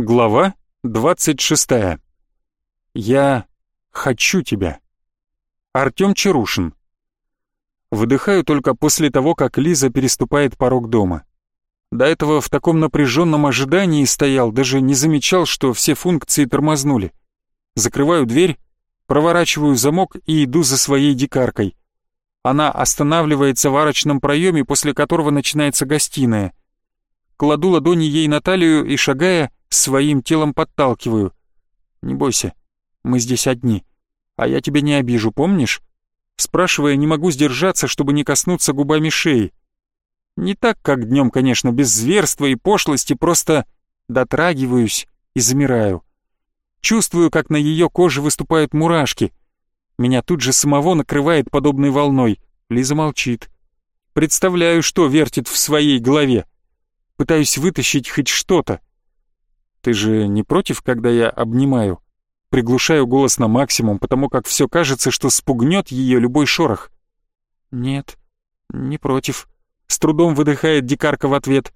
Глава 26. Я хочу тебя. Артём Чарушин. Выдыхаю только после того, как Лиза переступает порог дома. До этого в таком напряженном ожидании стоял, даже не замечал, что все функции тормознули. Закрываю дверь, проворачиваю замок и иду за своей дикаркой. Она останавливается в арочном проеме, после которого начинается гостиная. Кладу ладони ей на талию и, шагая, своим телом подталкиваю. «Не бойся, мы здесь одни, а я тебя не обижу, помнишь?» Спрашивая, не могу сдержаться, чтобы не коснуться губами шеи. Не так, как днем, конечно, без зверства и пошлости, просто дотрагиваюсь и замираю. Чувствую, как на ее коже выступают мурашки. Меня тут же самого накрывает подобной волной. Лиза молчит. Представляю, что вертит в своей голове. Пытаюсь вытащить хоть что-то. Ты же не против, когда я обнимаю? Приглушаю голос на максимум, потому как все кажется, что спугнет ее любой шорох. Нет, не против. С трудом выдыхает дикарка в ответ.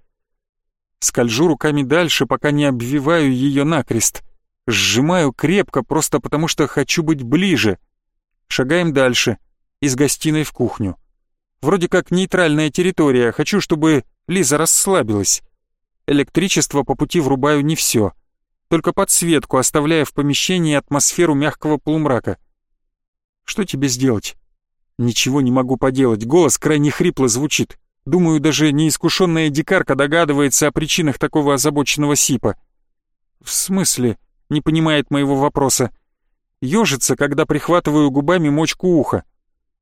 Скольжу руками дальше, пока не обвиваю ее накрест. Сжимаю крепко, просто потому что хочу быть ближе. Шагаем дальше, из гостиной в кухню. Вроде как нейтральная территория, хочу, чтобы Лиза расслабилась. Электричество по пути врубаю не все, только подсветку, оставляя в помещении атмосферу мягкого полумрака. Что тебе сделать? Ничего не могу поделать, голос крайне хрипло звучит. Думаю, даже неискушенная дикарка догадывается о причинах такого озабоченного сипа. В смысле? Не понимает моего вопроса. Ёжится, когда прихватываю губами мочку уха.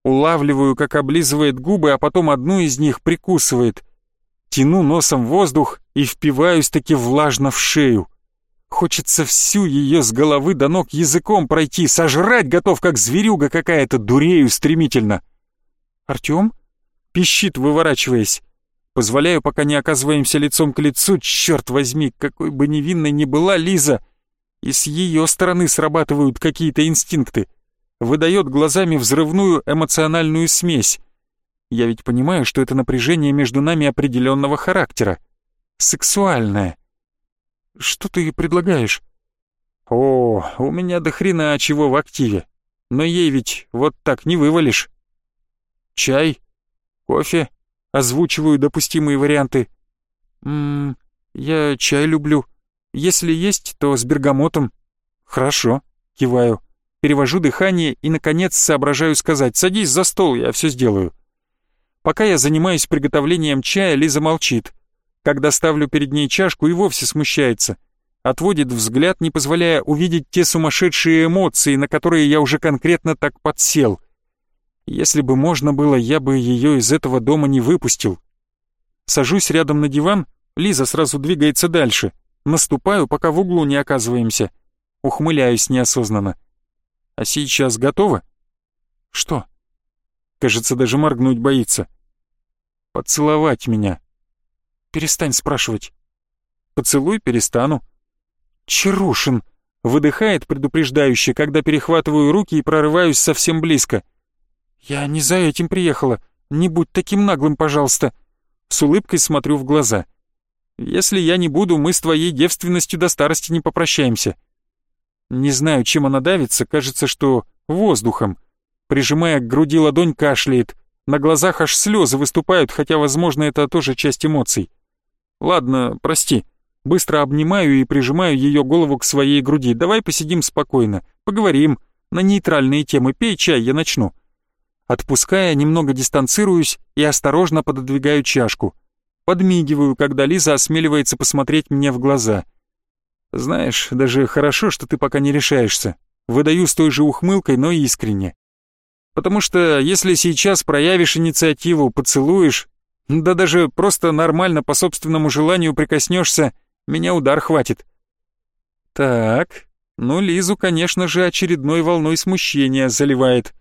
Улавливаю, как облизывает губы, а потом одну из них прикусывает. Тяну носом воздух и впиваюсь таки влажно в шею. Хочется всю ее с головы до ног языком пройти, сожрать готов, как зверюга какая-то, дурею стремительно. «Артем?» — пищит, выворачиваясь. Позволяю, пока не оказываемся лицом к лицу, черт возьми, какой бы невинной ни была Лиза. И с ее стороны срабатывают какие-то инстинкты. Выдает глазами взрывную эмоциональную смесь. Я ведь понимаю, что это напряжение между нами определенного характера. Сексуальное. Что ты предлагаешь? О, у меня до хрена чего в активе. Но ей ведь вот так не вывалишь. Чай? Кофе? Озвучиваю допустимые варианты. Ммм, я чай люблю. Если есть, то с бергамотом. Хорошо, киваю. Перевожу дыхание и, наконец, соображаю сказать «Садись за стол, я все сделаю». Пока я занимаюсь приготовлением чая, Лиза молчит. Когда ставлю перед ней чашку, и вовсе смущается. Отводит взгляд, не позволяя увидеть те сумасшедшие эмоции, на которые я уже конкретно так подсел. Если бы можно было, я бы ее из этого дома не выпустил. Сажусь рядом на диван, Лиза сразу двигается дальше. Наступаю, пока в углу не оказываемся. Ухмыляюсь неосознанно. А сейчас готова? Что? Кажется, даже моргнуть боится. Поцеловать меня. Перестань спрашивать. Поцелуй перестану. Чарушин выдыхает предупреждающе, когда перехватываю руки и прорываюсь совсем близко. Я не за этим приехала. Не будь таким наглым, пожалуйста. С улыбкой смотрю в глаза. Если я не буду, мы с твоей девственностью до старости не попрощаемся. Не знаю, чем она давится, кажется, что воздухом. Прижимая к груди ладонь, кашляет. На глазах аж слезы выступают, хотя, возможно, это тоже часть эмоций. Ладно, прости. Быстро обнимаю и прижимаю ее голову к своей груди. Давай посидим спокойно, поговорим. На нейтральные темы пей чай, я начну. Отпуская, немного дистанцируюсь и осторожно пододвигаю чашку. Подмигиваю, когда Лиза осмеливается посмотреть мне в глаза. Знаешь, даже хорошо, что ты пока не решаешься. Выдаю с той же ухмылкой, но искренне. Потому что если сейчас проявишь инициативу, поцелуешь, да даже просто нормально по собственному желанию прикоснешься, меня удар хватит. Так, ну Лизу, конечно же, очередной волной смущения заливает.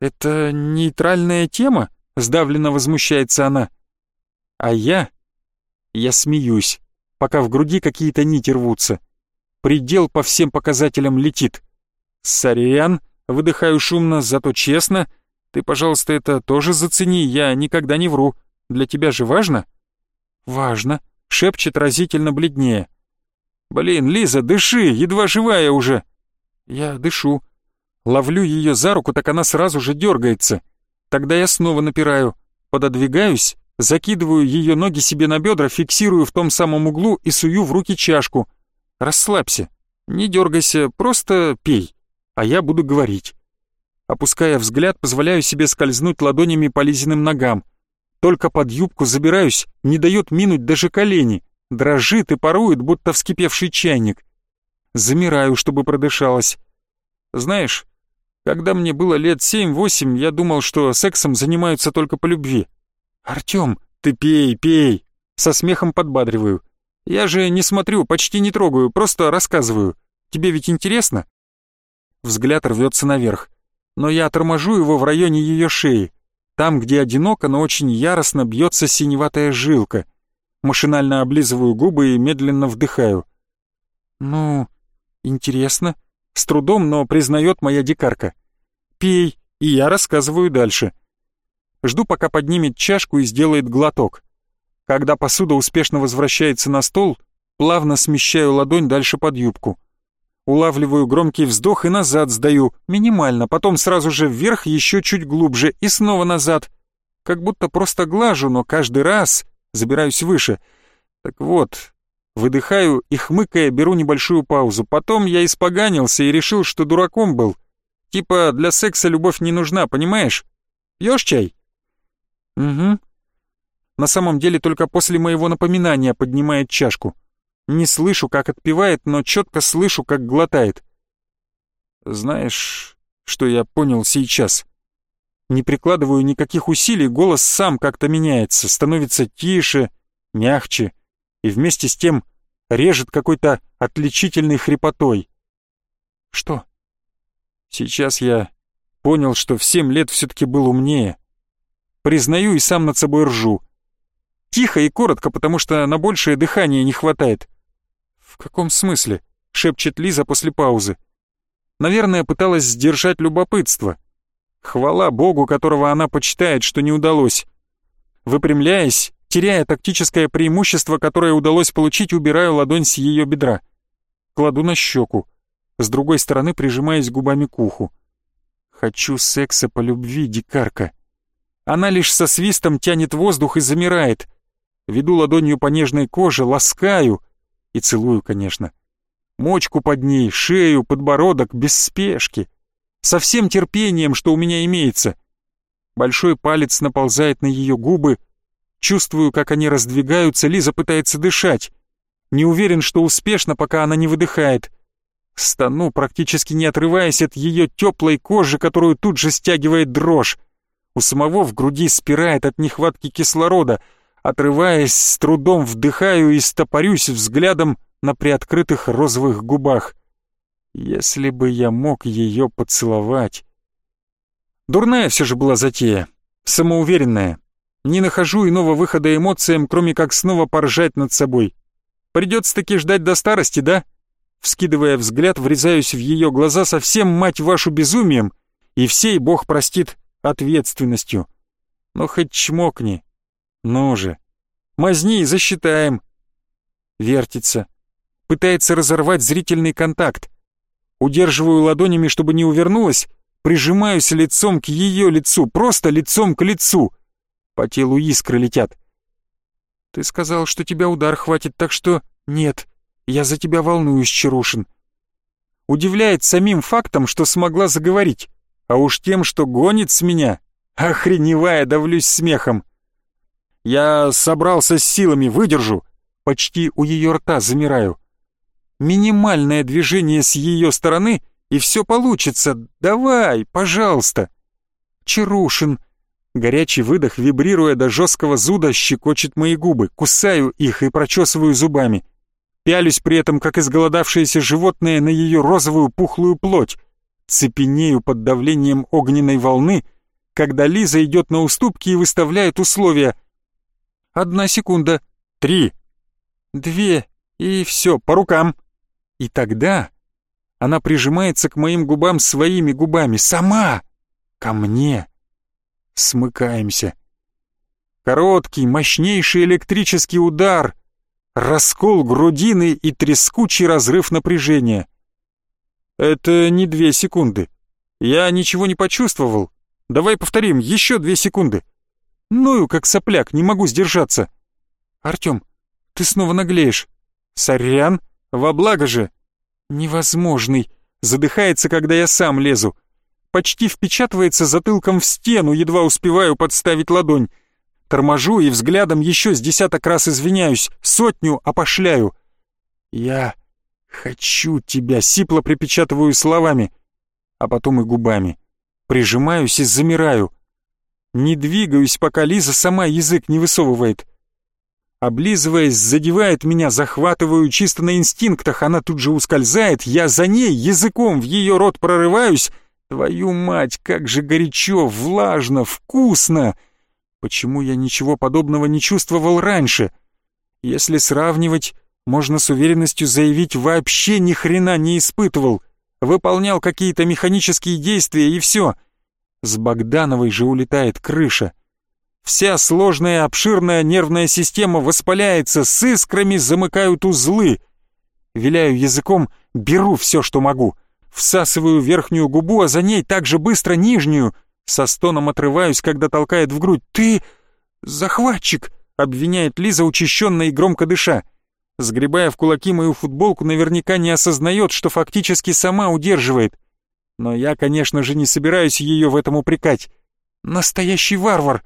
Это нейтральная тема? Сдавленно возмущается она. А я? Я смеюсь, пока в груди какие-то нити рвутся. Предел по всем показателям летит. Сорян, Выдыхаю шумно, зато честно. Ты, пожалуйста, это тоже зацени, я никогда не вру. Для тебя же важно? Важно, шепчет разительно бледнее. «Блин, Лиза, дыши, едва живая уже!» Я дышу. Ловлю ее за руку, так она сразу же дергается. Тогда я снова напираю. Пододвигаюсь, закидываю ее ноги себе на бедра, фиксирую в том самом углу и сую в руки чашку. «Расслабься, не дергайся, просто пей, а я буду говорить». Опуская взгляд, позволяю себе скользнуть ладонями по Лизиным ногам. Только под юбку забираюсь, не дает минуть даже колени. Дрожит и парует, будто вскипевший чайник. Замираю, чтобы продышалась. Знаешь, когда мне было лет семь-восемь, я думал, что сексом занимаются только по любви. «Артём, ты пей, пей!» Со смехом подбадриваю. «Я же не смотрю, почти не трогаю, просто рассказываю. Тебе ведь интересно?» Взгляд рвется наверх но я торможу его в районе ее шеи, там, где одиноко, но очень яростно бьется синеватая жилка. Машинально облизываю губы и медленно вдыхаю. «Ну, интересно», — с трудом, но признает моя дикарка. «Пей», и я рассказываю дальше. Жду, пока поднимет чашку и сделает глоток. Когда посуда успешно возвращается на стол, плавно смещаю ладонь дальше под юбку. Улавливаю громкий вздох и назад сдаю, минимально, потом сразу же вверх, еще чуть глубже и снова назад. Как будто просто глажу, но каждый раз забираюсь выше. Так вот, выдыхаю и хмыкая беру небольшую паузу. Потом я испоганился и решил, что дураком был. Типа для секса любовь не нужна, понимаешь? Пьешь чай? Угу. На самом деле только после моего напоминания поднимает чашку. Не слышу, как отпевает, но четко слышу, как глотает. Знаешь, что я понял сейчас? Не прикладываю никаких усилий, голос сам как-то меняется, становится тише, мягче и вместе с тем режет какой-то отличительной хрипотой. Что? Сейчас я понял, что в семь лет все-таки был умнее. Признаю и сам над собой ржу. Тихо и коротко, потому что на большее дыхание не хватает. «В каком смысле?» — шепчет Лиза после паузы. Наверное, пыталась сдержать любопытство. Хвала Богу, которого она почитает, что не удалось. Выпрямляясь, теряя тактическое преимущество, которое удалось получить, убираю ладонь с ее бедра. Кладу на щеку. С другой стороны прижимаясь губами к уху. Хочу секса по любви, дикарка. Она лишь со свистом тянет воздух и замирает. Веду ладонью по нежной коже, ласкаю, и целую, конечно. Мочку под ней, шею, подбородок, без спешки. Со всем терпением, что у меня имеется. Большой палец наползает на ее губы. Чувствую, как они раздвигаются, Лиза пытается дышать. Не уверен, что успешно, пока она не выдыхает. Стану, практически не отрываясь от ее теплой кожи, которую тут же стягивает дрожь. У самого в груди спирает от нехватки кислорода — Отрываясь, с трудом вдыхаю и стопорюсь взглядом на приоткрытых розовых губах. Если бы я мог ее поцеловать. Дурная все же была затея, самоуверенная. Не нахожу иного выхода эмоциям, кроме как снова поржать над собой. Придется-таки ждать до старости, да? Вскидывая взгляд, врезаюсь в ее глаза совсем, мать вашу, безумием, и всей Бог простит ответственностью. Но хоть чмокни, ну же, мазни засчитаем. Вертится. Пытается разорвать зрительный контакт. Удерживаю ладонями, чтобы не увернулась, прижимаюсь лицом к ее лицу, просто лицом к лицу. По телу искры летят. Ты сказал, что тебя удар хватит, так что нет, я за тебя волнуюсь, Чарушин. Удивляет самим фактом, что смогла заговорить, а уж тем, что гонит с меня, охреневая, давлюсь смехом. Я собрался с силами, выдержу. Почти у ее рта замираю. Минимальное движение с ее стороны, и все получится. Давай, пожалуйста. Чарушин. Горячий выдох, вибрируя до жесткого зуда, щекочет мои губы. Кусаю их и прочесываю зубами. Пялюсь при этом, как изголодавшееся животное, на ее розовую пухлую плоть. Цепенею под давлением огненной волны, когда Лиза идет на уступки и выставляет условия — Одна секунда. Три. Две. И все, по рукам. И тогда она прижимается к моим губам своими губами. Сама. Ко мне. Смыкаемся. Короткий, мощнейший электрический удар. раскол грудины и трескучий разрыв напряжения. Это не две секунды. Я ничего не почувствовал. Давай повторим, еще две секунды. Ну, как сопляк, не могу сдержаться. Артем, ты снова наглеешь. Сорян, во благо же. Невозможный. Задыхается, когда я сам лезу. Почти впечатывается затылком в стену, едва успеваю подставить ладонь. Торможу и взглядом еще с десяток раз извиняюсь, сотню опошляю. Я хочу тебя, сипло припечатываю словами, а потом и губами. Прижимаюсь и замираю. Не двигаюсь, пока Лиза сама язык не высовывает. Облизываясь, задевает меня, захватываю чисто на инстинктах, она тут же ускользает, я за ней языком в ее рот прорываюсь. Твою мать, как же горячо, влажно, вкусно! Почему я ничего подобного не чувствовал раньше? Если сравнивать, можно с уверенностью заявить, вообще ни хрена не испытывал. Выполнял какие-то механические действия и все. С Богдановой же улетает крыша. Вся сложная обширная нервная система воспаляется, с искрами замыкают узлы. Виляю языком, беру все, что могу. Всасываю верхнюю губу, а за ней так же быстро нижнюю — со стоном отрываюсь, когда толкает в грудь. «Ты... захватчик!» — обвиняет Лиза, учащенно и громко дыша. Сгребая в кулаки мою футболку, наверняка не осознает, что фактически сама удерживает. Но я, конечно же, не собираюсь ее в этом упрекать. Настоящий варвар!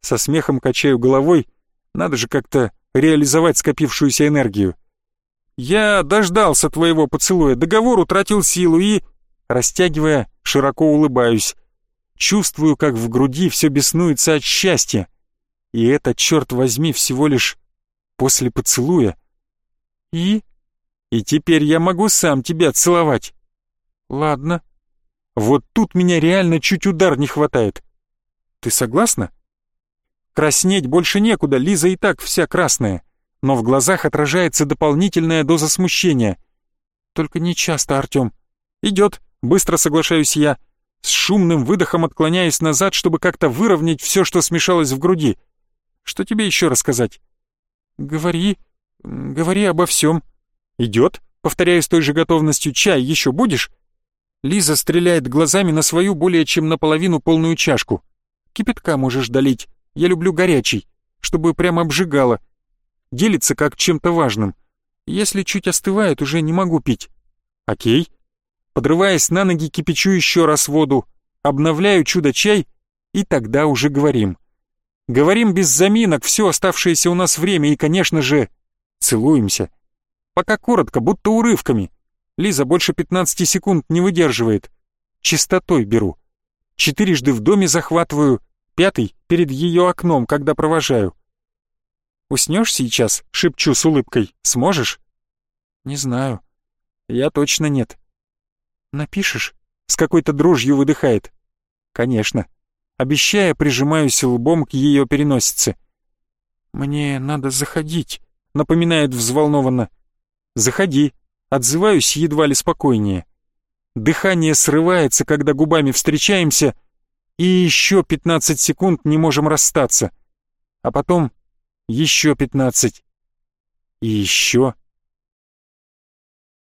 Со смехом качаю головой. Надо же как-то реализовать скопившуюся энергию. Я дождался твоего поцелуя, договор утратил силу и... Растягивая, широко улыбаюсь. Чувствую, как в груди все беснуется от счастья. И это, черт возьми, всего лишь после поцелуя. И? И теперь я могу сам тебя целовать. Ладно. Вот тут меня реально чуть удар не хватает. Ты согласна? Краснеть больше некуда, Лиза и так вся красная. Но в глазах отражается дополнительная доза смущения. Только не часто, Артем. Идет, быстро соглашаюсь я с шумным выдохом отклоняясь назад, чтобы как-то выровнять все, что смешалось в груди. Что тебе еще рассказать? Говори, говори обо всем. Идет, повторяю с той же готовностью, чай еще будешь? Лиза стреляет глазами на свою более чем наполовину полную чашку. Кипятка можешь долить, я люблю горячий, чтобы прямо обжигало. Делится как чем-то важным. Если чуть остывает, уже не могу пить. Окей. Подрываясь на ноги, кипячу еще раз воду, обновляю чудо-чай и тогда уже говорим. Говорим без заминок все оставшееся у нас время и, конечно же, целуемся. Пока коротко, будто урывками. Лиза больше 15 секунд не выдерживает. Чистотой беру. Четырежды в доме захватываю, пятый перед ее окном, когда провожаю. «Уснешь сейчас?» — шепчу с улыбкой. «Сможешь?» «Не знаю. Я точно нет. «Напишешь?» — с какой-то дрожью выдыхает. «Конечно». Обещая, прижимаюсь лбом к ее переносице. «Мне надо заходить», — напоминает взволнованно. «Заходи», — отзываюсь едва ли спокойнее. Дыхание срывается, когда губами встречаемся, и еще пятнадцать секунд не можем расстаться. А потом еще пятнадцать. И еще